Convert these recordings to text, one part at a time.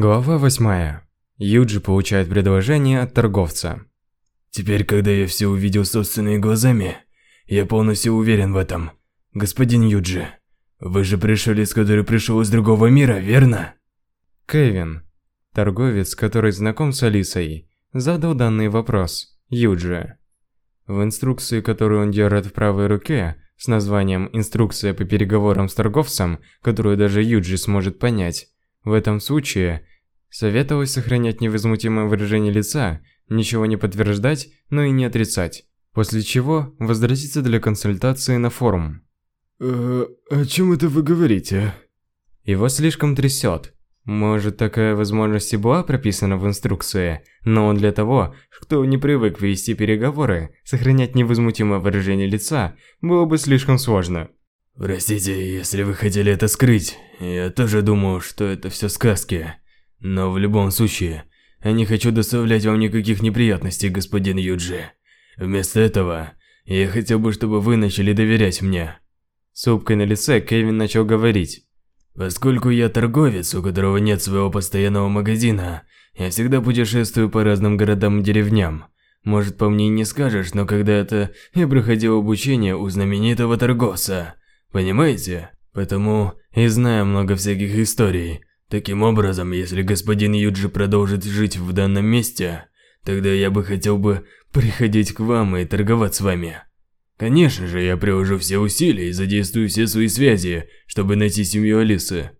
Глава 8. Юджи получает предложение от торговца. Теперь, когда я все увидел собственными глазами, я полностью уверен в этом. Господин Юджи, вы же пришелец, который пришел из другого мира, верно? Кевин, торговец, который знаком с Алисой, задал данный вопрос Юджи. В инструкции, которую он держит в правой руке, с названием «Инструкция по переговорам с торговцем», которую даже Юджи сможет понять, в этом случае советовалось сохранять невозмутимое выражение лица, ничего не подтверждать, но и не отрицать, после чего возвратиться для консультации на форум. «Э, о чем это вы говорите?» Его слишком трясет. Может, такая возможность и была прописана в инструкции, но он для того, кто не привык вести переговоры, сохранять невозмутимое выражение лица, было бы слишком сложно. Простите, если вы хотели это скрыть. Я тоже думал, что это все сказки. Но в любом случае, я не хочу доставлять вам никаких неприятностей, господин Юджи. Вместо этого, я хотел бы, чтобы вы начали доверять мне. С улыбкой на лице Кевин начал говорить. Поскольку я торговец, у которого нет своего постоянного магазина, я всегда путешествую по разным городам и деревням. Может, по мне не скажешь, но когда-то я проходил обучение у знаменитого торговца. Понимаете? Потому и знаю много всяких историй. Таким образом, если господин Юджи продолжит жить в данном месте, тогда я бы хотел бы приходить к вам и торговать с вами. Конечно же, я приложу все усилия и задействую все свои связи, чтобы найти семью Алисы.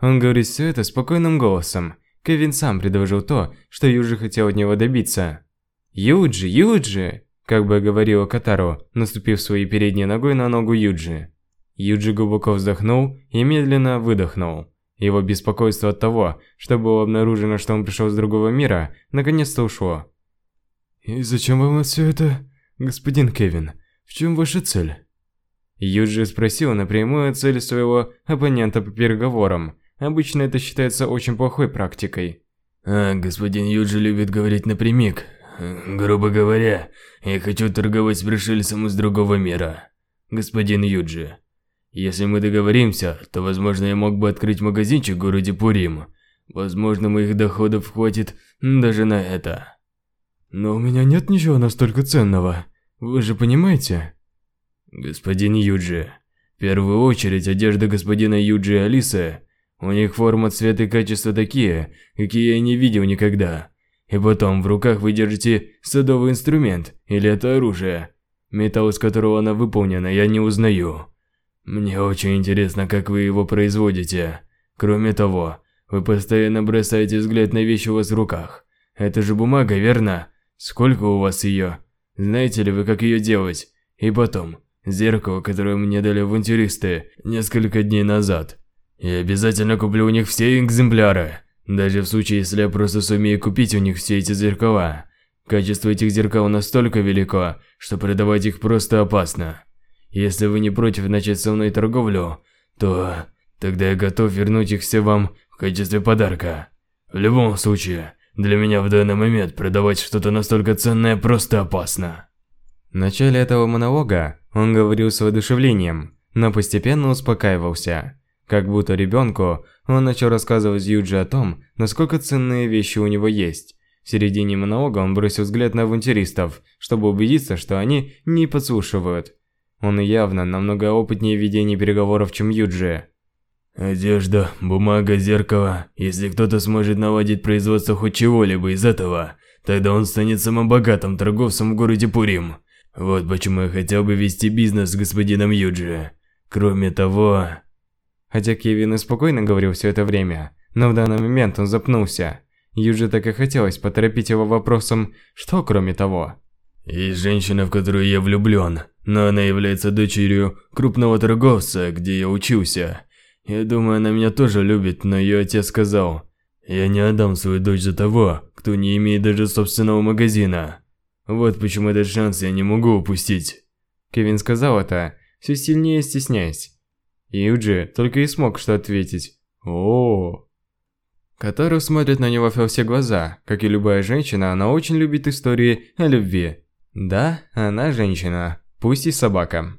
Он говорит все это спокойным голосом. Кевин сам предложил то, что Юджи хотел от него добиться. «Юджи, Юджи!» Как бы говорила Катару, наступив своей передней ногой на ногу Юджи. Юджи глубоко вздохнул и медленно выдохнул. Его беспокойство от того, что было обнаружено, что он пришел с другого мира, наконец-то ушло. «И зачем вам все это, господин Кевин? В чем ваша цель?» Юджи спросил напрямую цель своего оппонента по переговорам. Обычно это считается очень плохой практикой. А, господин Юджи любит говорить напрямик. Грубо говоря, я хочу торговать с пришельцем из другого мира. Господин Юджи, если мы договоримся, то, возможно, я мог бы открыть магазинчик в городе Пурим. Возможно, моих доходов хватит даже на это. Но у меня нет ничего настолько ценного. Вы же понимаете? Господин Юджи, в первую очередь одежда господина Юджи и Алисы. У них форма, цвет и качество такие, какие я не видел никогда. И потом в руках вы держите садовый инструмент, или это оружие. Металл, из которого она выполнена, я не узнаю. Мне очень интересно, как вы его производите. Кроме того, вы постоянно бросаете взгляд на вещи у вас в руках. Это же бумага, верно? Сколько у вас ее? Знаете ли вы, как ее делать? И потом, зеркало, которое мне дали авантюристы несколько дней назад. Я обязательно куплю у них все экземпляры. Даже в случае, если я просто сумею купить у них все эти зеркала. Качество этих зеркал настолько велико, что продавать их просто опасно. Если вы не против начать со мной торговлю, то тогда я готов вернуть их все вам в качестве подарка. В любом случае, для меня в данный момент продавать что-то настолько ценное просто опасно. В начале этого монолога он говорил с воодушевлением, но постепенно успокаивался. Как будто ребенку, он начал рассказывать Юджи о том, насколько ценные вещи у него есть. В середине монолога он бросил взгляд на авантюристов, чтобы убедиться, что они не подслушивают. Он явно намного опытнее в ведении переговоров, чем Юджи. Одежда, бумага, зеркало. Если кто-то сможет наладить производство хоть чего-либо из этого, тогда он станет самым богатым торговцем в городе Пурим. Вот почему я хотел бы вести бизнес с господином Юджи. Кроме того... Хотя Кевин и спокойно говорил все это время, но в данный момент он запнулся. Юджи так и хотелось поторопить его вопросом «что кроме того?». Есть женщина, в которую я влюблен, но она является дочерью крупного торговца, где я учился. Я думаю, она меня тоже любит, но ее отец сказал, я не отдам свою дочь за того, кто не имеет даже собственного магазина. Вот почему этот шанс я не могу упустить. Кевин сказал это, все сильнее стесняясь. Юджи только и смог что ответить. о, -о, -о. Катару смотрит на него во все глаза. Как и любая женщина, она очень любит истории о любви. Да, она женщина, пусть и собака.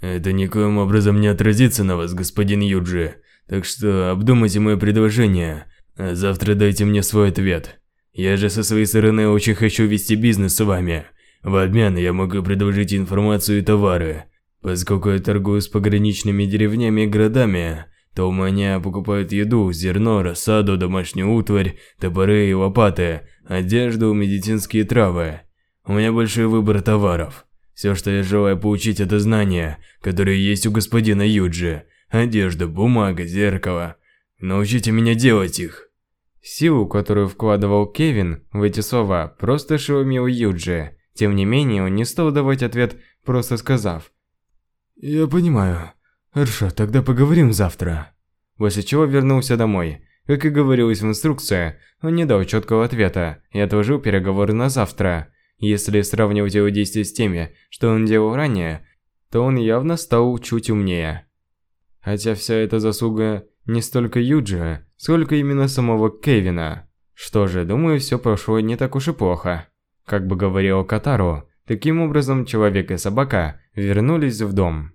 Это никоим образом не отразится на вас, господин Юджи. Так что обдумайте мое предложение. Завтра дайте мне свой ответ. Я же со своей стороны очень хочу вести бизнес с вами. В обмен я могу предложить информацию и товары. Поскольку я торгую с пограничными деревнями и городами, то у меня покупают еду, зерно, рассаду, домашнюю утварь, топоры и лопаты, одежду, медицинские травы. У меня большой выбор товаров. Все, что я желаю получить, это знания, которые есть у господина Юджи. Одежда, бумага, зеркало. Научите меня делать их. Силу, которую вкладывал Кевин в эти слова, просто ошеломил Юджи. Тем не менее, он не стал давать ответ, просто сказав «Я понимаю. Хорошо, тогда поговорим завтра». После чего вернулся домой. Как и говорилось в инструкции, он не дал четкого ответа и отложил переговоры на завтра. Если сравнивать его действия с теми, что он делал ранее, то он явно стал чуть умнее. Хотя вся эта заслуга не столько Юджи, сколько именно самого Кевина. Что же, думаю, все прошло не так уж и плохо. Как бы говорил Катару, таким образом человек и собака вернулись в дом.